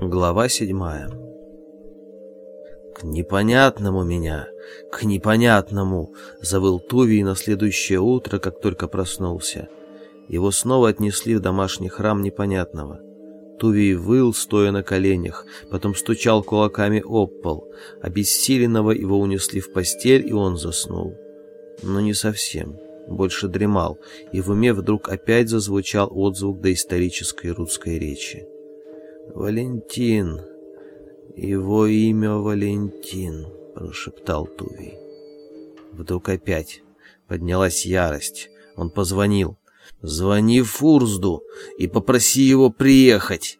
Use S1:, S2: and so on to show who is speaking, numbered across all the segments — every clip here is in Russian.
S1: Глава седьмая «К непонятному меня, к непонятному!» — завыл Тувий на следующее утро, как только проснулся. Его снова отнесли в домашний храм непонятного. Тувий выл, стоя на коленях, потом стучал кулаками об пол. Обессиленного его унесли в постель, и он заснул. Но не совсем, больше дремал, и в уме вдруг опять зазвучал отзвук доисторической русской речи. «Валентин! Его имя Валентин!» — прошептал Тувий. Вдруг опять поднялась ярость. Он позвонил. «Звони Фурзду и попроси его приехать!» —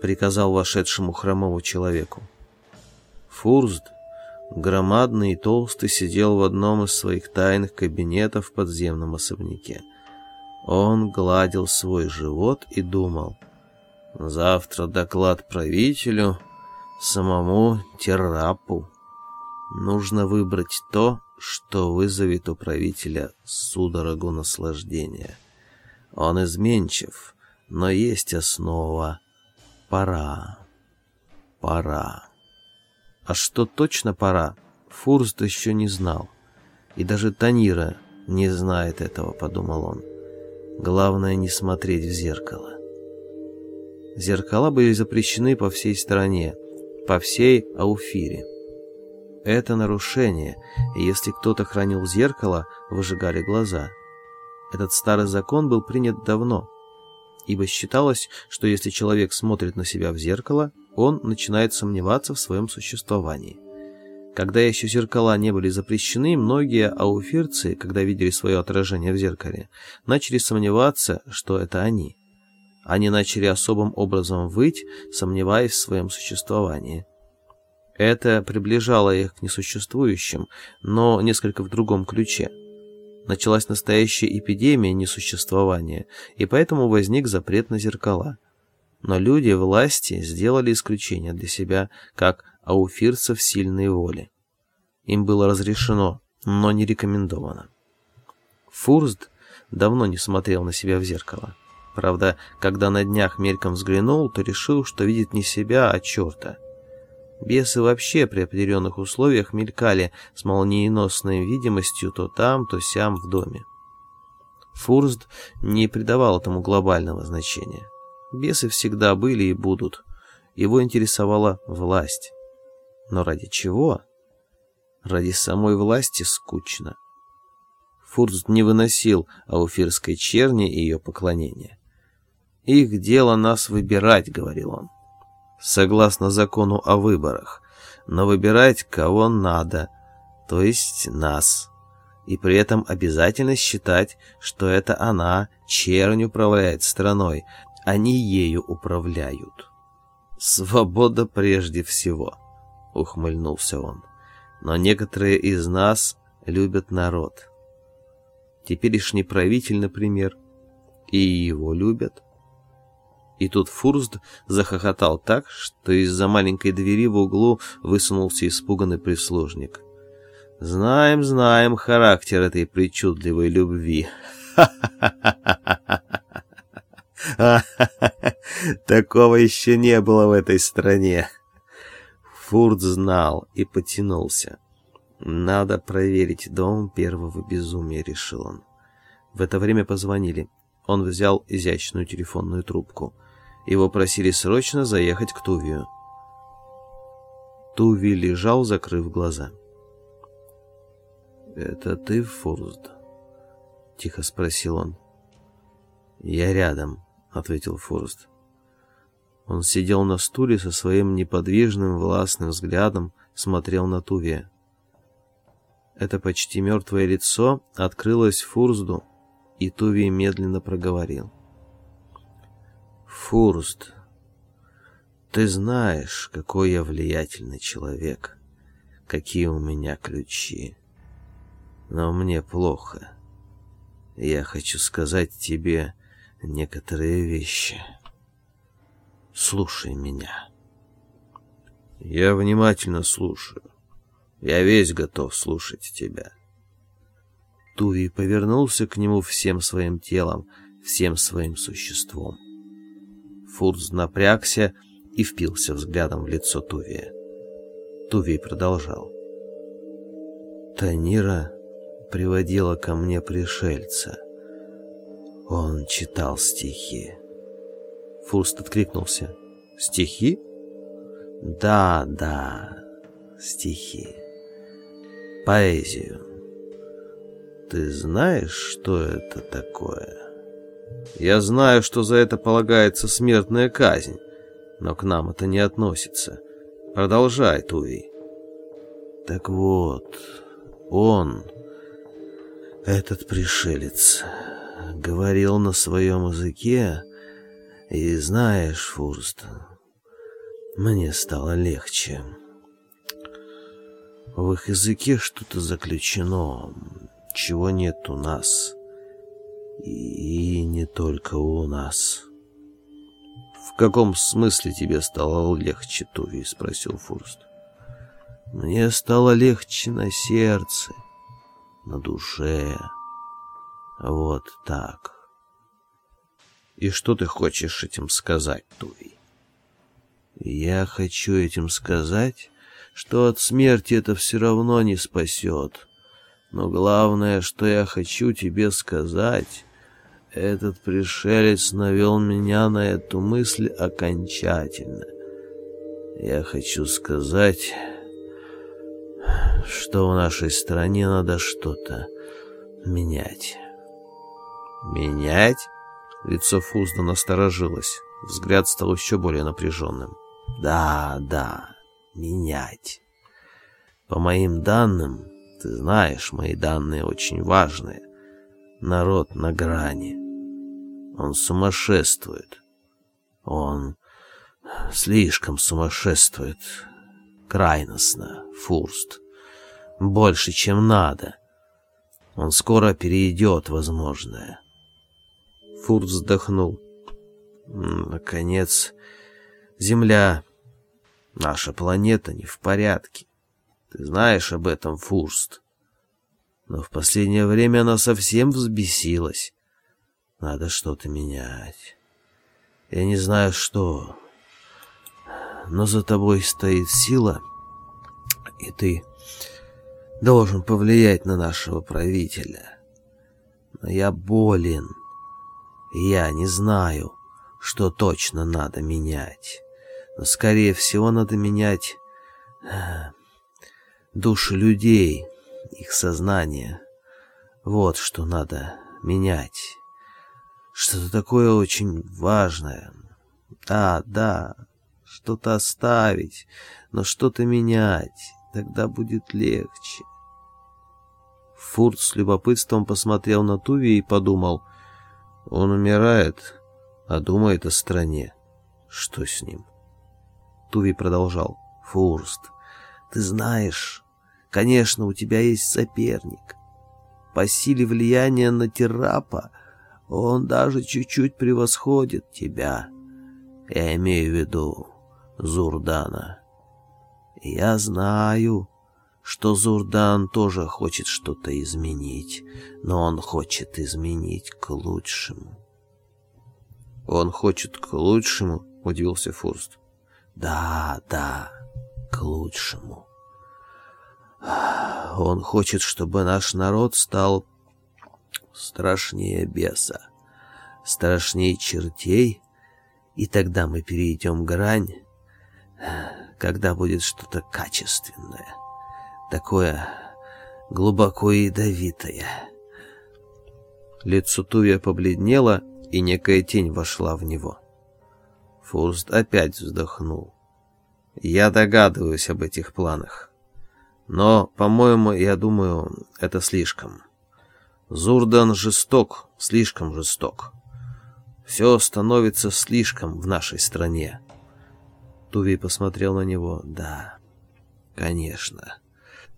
S1: приказал вошедшему хромому человеку. Фурзд, громадный и толстый, сидел в одном из своих тайных кабинетов в подземном особняке. Он гладил свой живот и думал — Завтра доклад правителю, самому Террапу. Нужно выбрать то, что вызовет у правителя судорогу наслаждения. Он изменчив, но есть основа. Пора. Пора. А что точно пора, Фурст еще не знал. И даже Танира не знает этого, подумал он. Главное не смотреть в зеркало. Зеркала были запрещены по всей стране, по всей Ауфире. Это нарушение, и если кто-то хранил зеркало, выжигали глаза. Этот старый закон был принят давно, ибо считалось, что если человек смотрит на себя в зеркало, он начинает сомневаться в своем существовании. Когда еще зеркала не были запрещены, многие ауфирцы, когда видели свое отражение в зеркале, начали сомневаться, что это они. Они начали особым образом выть, сомневаясь в своем существовании. Это приближало их к несуществующим, но несколько в другом ключе. Началась настоящая эпидемия несуществования, и поэтому возник запрет на зеркала. Но люди власти сделали исключение для себя, как ауфирцев сильной воли. Им было разрешено, но не рекомендовано. Фурст давно не смотрел на себя в зеркало. Правда, когда на днях мельком взглянул, то решил, что видит не себя, а черта. Бесы вообще при определенных условиях мелькали с молниеносной видимостью то там, то сям в доме. Фурст не придавал этому глобального значения. Бесы всегда были и будут. Его интересовала власть. Но ради чего? Ради самой власти скучно. Фурст не выносил ауфирской черни и ее поклонения. «Их дело нас выбирать», — говорил он. «Согласно закону о выборах. Но выбирать кого надо, то есть нас. И при этом обязательно считать, что это она, чернь, управляет страной, они ею управляют». «Свобода прежде всего», — ухмыльнулся он. «Но некоторые из нас любят народ. Теперешний правитель, например, и его любят». И тут Фурст захохотал так, что из-за маленькой двери в углу высунулся испуганный прислужник. «Знаем, знаем характер этой причудливой любви. Такого еще не было в этой стране!» Фурт знал и потянулся. «Надо проверить дом первого безумия», — решил он. В это время позвонили. Он взял изящную телефонную трубку — его просили срочно заехать к Тувию. Туви лежал, закрыв глаза. «Это ты, Фурст?» — тихо спросил он. «Я рядом», — ответил Фурст. Он сидел на стуле со своим неподвижным властным взглядом, смотрел на Тувия. Это почти мертвое лицо открылось Фурзду, и Туви медленно проговорил. Фурст, ты знаешь, какой я влиятельный человек, какие у меня ключи. Но мне плохо. Я хочу сказать тебе некоторые вещи. Слушай меня. Я внимательно слушаю. Я весь готов слушать тебя. Туви повернулся к нему всем своим телом, всем своим существом. Фурц напрягся и впился взглядом в лицо Тувия. Тувий продолжал. Танира приводила ко мне пришельца. Он читал стихи. Фурст откликнулся. «Стихи?» «Да, да, стихи. Поэзию. Ты знаешь, что это такое?» «Я знаю, что за это полагается смертная казнь, но к нам это не относится. Продолжай, Туви». «Так вот, он, этот пришелец, говорил на своем языке, и знаешь, Фурст, мне стало легче. В их языке что-то заключено, чего нет у нас. И не только у нас. «В каком смысле тебе стало легче, Туви?» — спросил Фурст. «Мне стало легче на сердце, на душе. Вот так». «И что ты хочешь этим сказать, Туви?» «Я хочу этим сказать, что от смерти это все равно не спасет. Но главное, что я хочу тебе сказать, этот пришелец навел меня на эту мысль окончательно. Я хочу сказать, что в нашей стране надо что-то менять. Менять? Лицо Фузда насторожилось. Взгляд стал еще более напряженным. Да, да, менять. По моим данным, ты знаешь, мои данные очень важные. Народ на грани. Он сумасшествует. Он слишком сумасшествует. Крайностно, Фурст. Больше, чем надо. Он скоро перейдет возможное. Фурст вздохнул. Наконец, Земля, наша планета, не в порядке. Ты знаешь об этом, Фурст. Но в последнее время она совсем взбесилась. Надо что-то менять. Я не знаю, что. Но за тобой стоит сила, и ты должен повлиять на нашего правителя. Но я болен, и я не знаю, что точно надо менять. Но, скорее всего, надо менять э, души людей, их сознание. Вот что надо менять. Что-то такое очень важное. Да, да, что-то оставить, но что-то менять. Тогда будет легче. Фурт с любопытством посмотрел на Туви и подумал. Он умирает, а думает о стране. Что с ним? Туви продолжал. Фурст, ты знаешь, конечно, у тебя есть соперник. По силе влияния на Терапа он даже чуть-чуть превосходит тебя. Я имею в виду Зурдана. Я знаю, что Зурдан тоже хочет что-то изменить, но он хочет изменить к лучшему. «Он хочет к лучшему?» — удивился Фурст. «Да, да, к лучшему. Он хочет, чтобы наш народ стал страшнее беса, страшнее чертей, и тогда мы перейдем грань, когда будет что-то качественное, такое глубоко ядовитое. Лицо Тувия побледнело, и некая тень вошла в него. Фурст опять вздохнул. «Я догадываюсь об этих планах. Но, по-моему, я думаю, это слишком». Зурдан жесток, слишком жесток. Все становится слишком в нашей стране. Туви посмотрел на него. Да, конечно.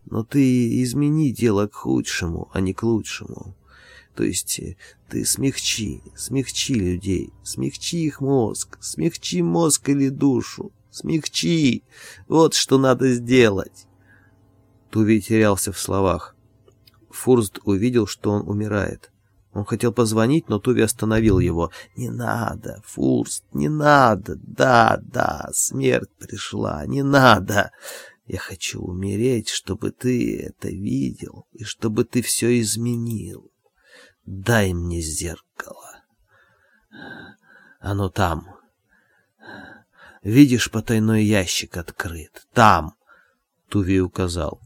S1: Но ты измени дело к худшему, а не к лучшему. То есть ты смягчи, смягчи людей, смягчи их мозг, смягчи мозг или душу, смягчи. Вот что надо сделать. Туви терялся в словах. Фурст увидел, что он умирает. Он хотел позвонить, но Туви остановил его. «Не надо, Фурст, не надо! Да, да, смерть пришла, не надо! Я хочу умереть, чтобы ты это видел, и чтобы ты все изменил. Дай мне зеркало. Оно там. Видишь, потайной ящик открыт. Там!» Туви указал.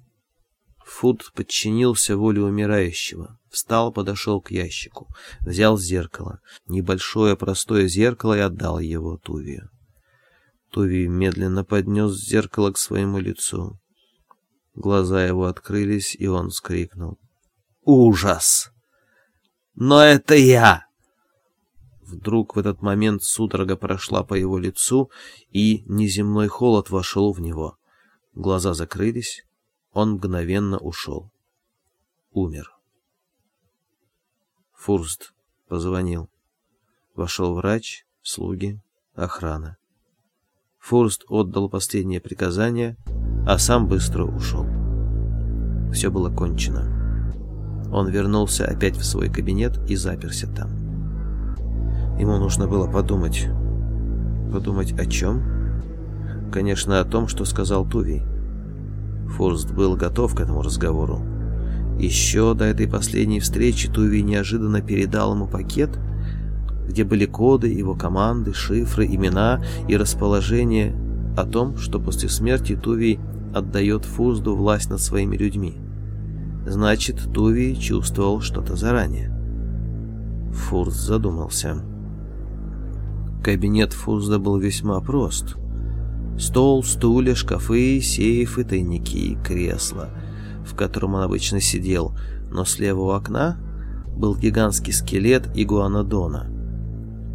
S1: Фуд подчинился воле умирающего. Встал, подошел к ящику. Взял зеркало. Небольшое простое зеркало и отдал его Тувию. Туви медленно поднес зеркало к своему лицу. Глаза его открылись, и он вскрикнул. «Ужас! Но это я!» Вдруг в этот момент судорога прошла по его лицу, и неземной холод вошел в него. Глаза закрылись, он мгновенно ушел. Умер. Фурст позвонил. Вошел врач, слуги, охрана. Фурст отдал последнее приказание, а сам быстро ушел. Все было кончено. Он вернулся опять в свой кабинет и заперся там. Ему нужно было подумать. Подумать о чем? Конечно, о том, что сказал Тувий. Форст был готов к этому разговору. Еще до этой последней встречи Туви неожиданно передал ему пакет, где были коды, его команды, шифры, имена и расположение о том, что после смерти Туви отдает Фурзду власть над своими людьми. Значит, Туви чувствовал что-то заранее. Фурст задумался. Кабинет Фурзда был весьма прост — Стол, стулья, шкафы, сейфы, тайники, кресла, в котором он обычно сидел, но слева у окна был гигантский скелет игуанодона.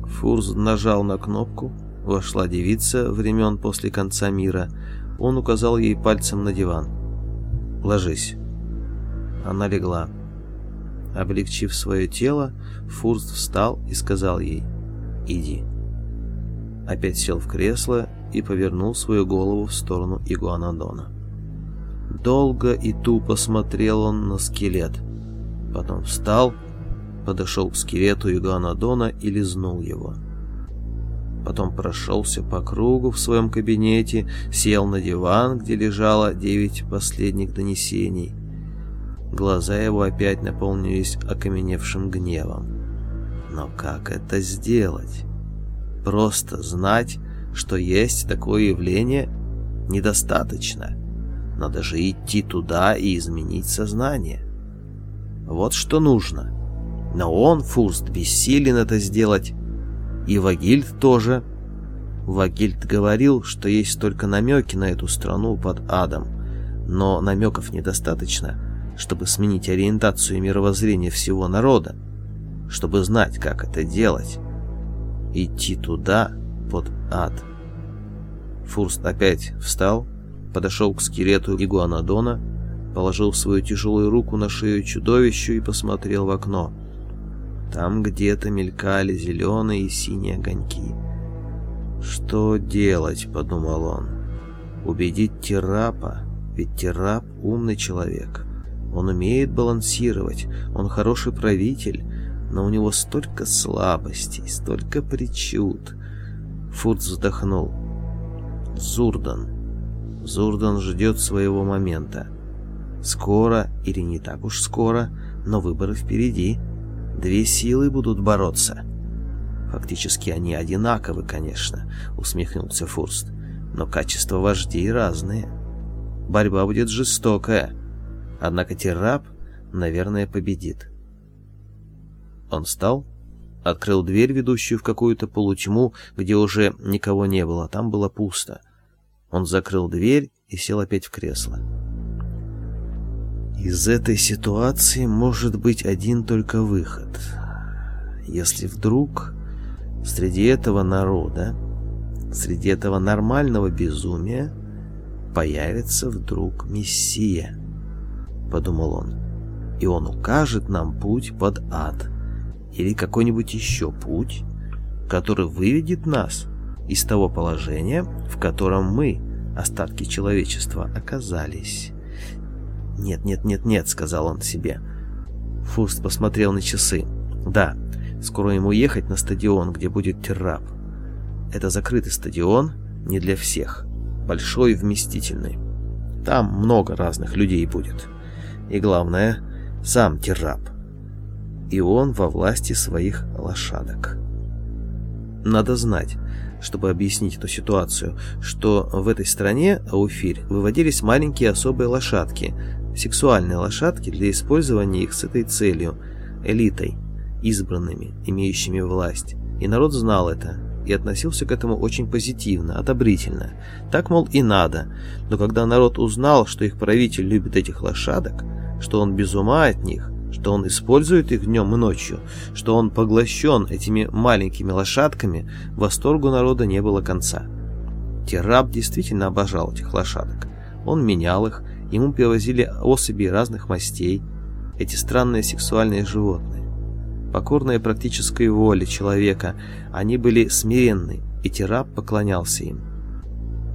S1: Фурз нажал на кнопку, вошла девица времен после конца мира. Он указал ей пальцем на диван. «Ложись». Она легла. Облегчив свое тело, Фурст встал и сказал ей «Иди». Опять сел в кресло и повернул свою голову в сторону Игуанодона. Долго и тупо смотрел он на скелет. Потом встал, подошел к скелету Игуанодона и лизнул его. Потом прошелся по кругу в своем кабинете, сел на диван, где лежало девять последних донесений. Глаза его опять наполнились окаменевшим гневом. Но как это сделать? Просто знать, что есть такое явление, недостаточно. Надо же идти туда и изменить сознание. Вот что нужно. Но он, Фурст, бессилен это сделать. И Вагильд тоже. Вагильд говорил, что есть только намеки на эту страну под адом. Но намеков недостаточно, чтобы сменить ориентацию и мировоззрение всего народа. Чтобы знать, как это делать. Идти туда под ад. Фурст опять встал, подошел к скелету игуанодона, положил свою тяжелую руку на шею чудовищу и посмотрел в окно. Там где-то мелькали зеленые и синие огоньки. «Что делать?» — подумал он. «Убедить Терапа, ведь Терап — умный человек. Он умеет балансировать, он хороший правитель, но у него столько слабостей, столько причуд. Фурт вздохнул. Зурдан. Зурдан ждет своего момента. Скоро или не так уж скоро, но выборы впереди. Две силы будут бороться. Фактически они одинаковы, конечно, усмехнулся Фурст. Но качества вождей разные. Борьба будет жестокая. Однако Террап, наверное, победит. Он встал Открыл дверь, ведущую в какую-то полутьму, где уже никого не было. Там было пусто. Он закрыл дверь и сел опять в кресло. Из этой ситуации может быть один только выход. Если вдруг среди этого народа, среди этого нормального безумия появится вдруг Мессия, подумал он, и он укажет нам путь под ад или какой-нибудь еще путь, который выведет нас из того положения, в котором мы, остатки человечества, оказались. «Нет, нет, нет, нет», — сказал он себе, Фурст посмотрел на часы. Да, скоро ему ехать на стадион, где будет террап. Это закрытый стадион, не для всех. Большой и вместительный. Там много разных людей будет. И главное, сам террап. И он во власти своих лошадок. Надо знать, чтобы объяснить эту ситуацию, что в этой стране, Ауфирь, выводились маленькие особые лошадки, сексуальные лошадки для использования их с этой целью, элитой, избранными, имеющими власть. И народ знал это, и относился к этому очень позитивно, одобрительно. Так, мол, и надо. Но когда народ узнал, что их правитель любит этих лошадок, что он без ума от них, что он использует их днем и ночью, что он поглощен этими маленькими лошадками, восторгу народа не было конца. Терраб действительно обожал этих лошадок. Он менял их, ему привозили особи разных мастей, эти странные сексуальные животные. Покорные практической воле человека, они были смиренны, и Терраб поклонялся им.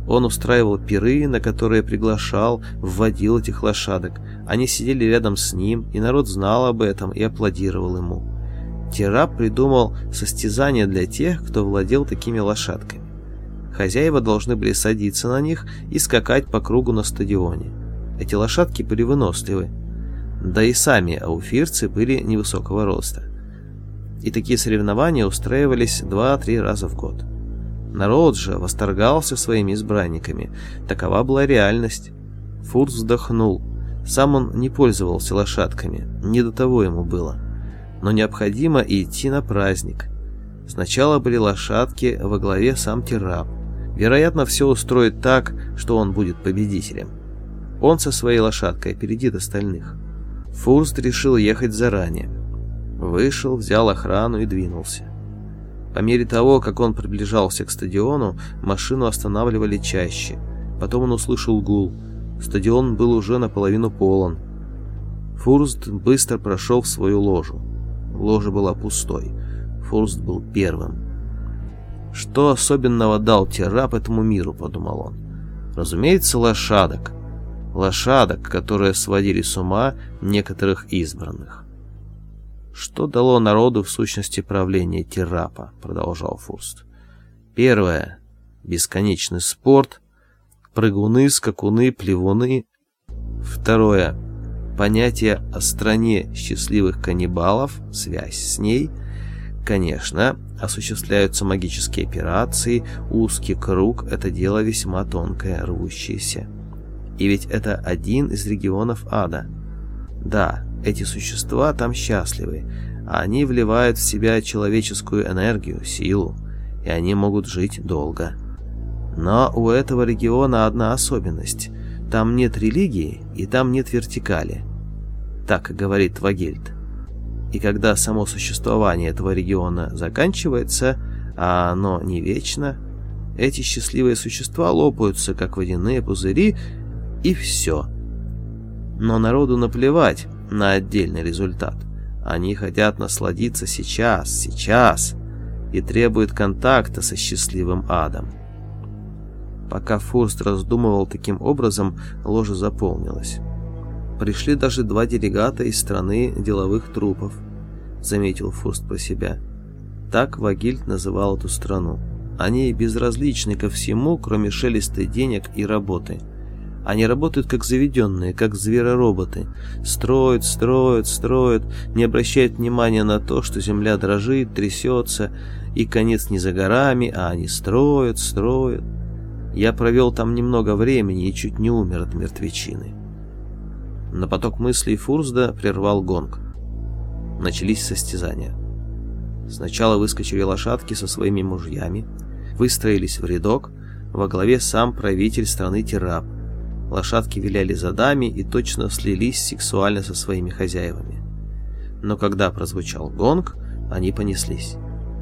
S1: Он устраивал пиры, на которые приглашал, вводил этих лошадок. Они сидели рядом с ним, и народ знал об этом и аплодировал ему. Терап придумал состязание для тех, кто владел такими лошадками. Хозяева должны были садиться на них и скакать по кругу на стадионе. Эти лошадки были выносливы. Да и сами ауфирцы были невысокого роста. И такие соревнования устраивались 2-3 раза в год. Народ же восторгался своими избранниками. Такова была реальность. Фурт вздохнул. Сам он не пользовался лошадками, не до того ему было. Но необходимо идти на праздник. Сначала были лошадки, во главе сам Террап. Вероятно, все устроит так, что он будет победителем. Он со своей лошадкой опередит остальных. Фурст решил ехать заранее. Вышел, взял охрану и двинулся. По мере того, как он приближался к стадиону, машину останавливали чаще. Потом он услышал гул. Стадион был уже наполовину полон. Фурст быстро прошел в свою ложу. Ложа была пустой. Фурст был первым. «Что особенного дал Террап этому миру?» — подумал он. «Разумеется, лошадок. Лошадок, которые сводили с ума некоторых избранных». Что дало народу в сущности правление Террапа, продолжал Фурст. Первое. Бесконечный спорт. Прыгуны, скакуны, плевуны. Второе. Понятие о стране счастливых каннибалов, связь с ней. Конечно, осуществляются магические операции, узкий круг – это дело весьма тонкое, рвущееся. И ведь это один из регионов ада. Да, эти существа там счастливы, а они вливают в себя человеческую энергию, силу, и они могут жить долго. Но у этого региона одна особенность. Там нет религии, и там нет вертикали. Так говорит Вагельд. И когда само существование этого региона заканчивается, а оно не вечно, эти счастливые существа лопаются, как водяные пузыри, и все. Но народу наплевать, на отдельный результат. Они хотят насладиться сейчас, сейчас, и требуют контакта со счастливым адом. Пока Фурст раздумывал таким образом, ложа заполнилась. Пришли даже два делегата из страны деловых трупов, заметил Фурст про себя. Так Вагильд называл эту страну. Они безразличны ко всему, кроме шелеста денег и работы. Они работают как заведенные, как зверороботы. Строят, строят, строят, не обращают внимания на то, что земля дрожит, трясется, и конец не за горами, а они строят, строят. Я провел там немного времени и чуть не умер от мертвечины. На поток мыслей Фурсда прервал гонг. Начались состязания. Сначала выскочили лошадки со своими мужьями, выстроились в рядок, во главе сам правитель страны Терап, Лошадки виляли задами и точно слились сексуально со своими хозяевами. Но когда прозвучал гонг, они понеслись.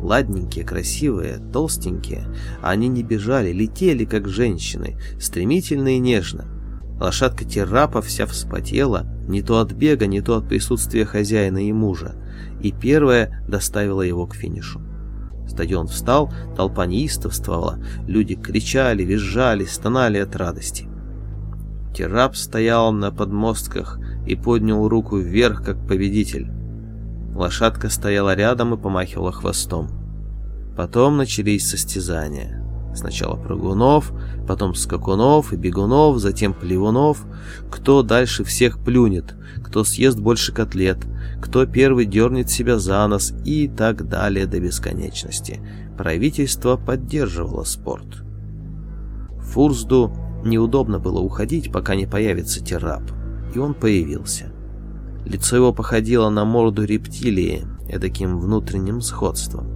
S1: Ладненькие, красивые, толстенькие, они не бежали, летели, как женщины, стремительно и нежно. Лошадка Террапа вся вспотела, не то от бега, не то от присутствия хозяина и мужа, и первая доставила его к финишу. Стадион встал, толпа неистовствовала, люди кричали, визжали, стонали от радости. Террап стоял на подмостках и поднял руку вверх, как победитель. Лошадка стояла рядом и помахивала хвостом. Потом начались состязания. Сначала прыгунов, потом скакунов и бегунов, затем плевунов. Кто дальше всех плюнет, кто съест больше котлет, кто первый дернет себя за нос и так далее до бесконечности. Правительство поддерживало спорт. Фурсду неудобно было уходить, пока не появится террап, и он появился. Лицо его походило на морду рептилии, эдаким внутренним сходством.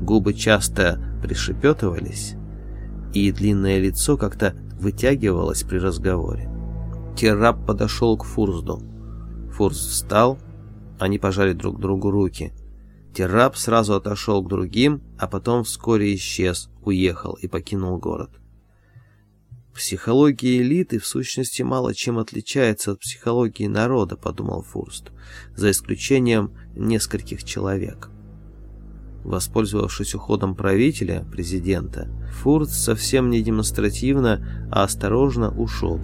S1: Губы часто пришепетывались, и длинное лицо как-то вытягивалось при разговоре. Террап подошел к Фурсду. Фурс встал, они пожали друг другу руки. Террап сразу отошел к другим, а потом вскоре исчез, уехал и покинул город. Психология элиты в сущности мало чем отличается от психологии народа, подумал Фурст, за исключением нескольких человек. Воспользовавшись уходом правителя, президента, Фурст совсем не демонстративно, а осторожно ушел.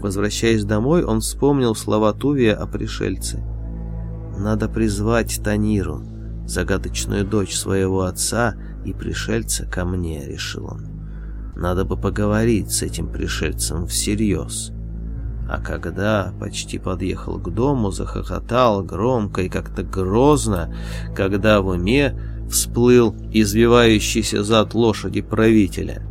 S1: Возвращаясь домой, он вспомнил слова Тувия о пришельце. «Надо призвать Таниру, загадочную дочь своего отца и пришельца ко мне», — решил он. «Надо бы поговорить с этим пришельцем всерьез». А когда почти подъехал к дому, захохотал громко и как-то грозно, когда в уме всплыл извивающийся зад лошади правителя.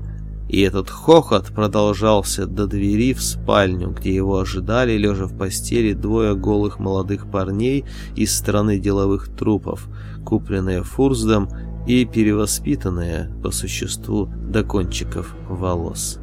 S1: И этот хохот продолжался до двери в спальню, где его ожидали, лежа в постели, двое голых молодых парней из страны деловых трупов, купленные Фурсдом и перевоспитанные по существу до кончиков волос.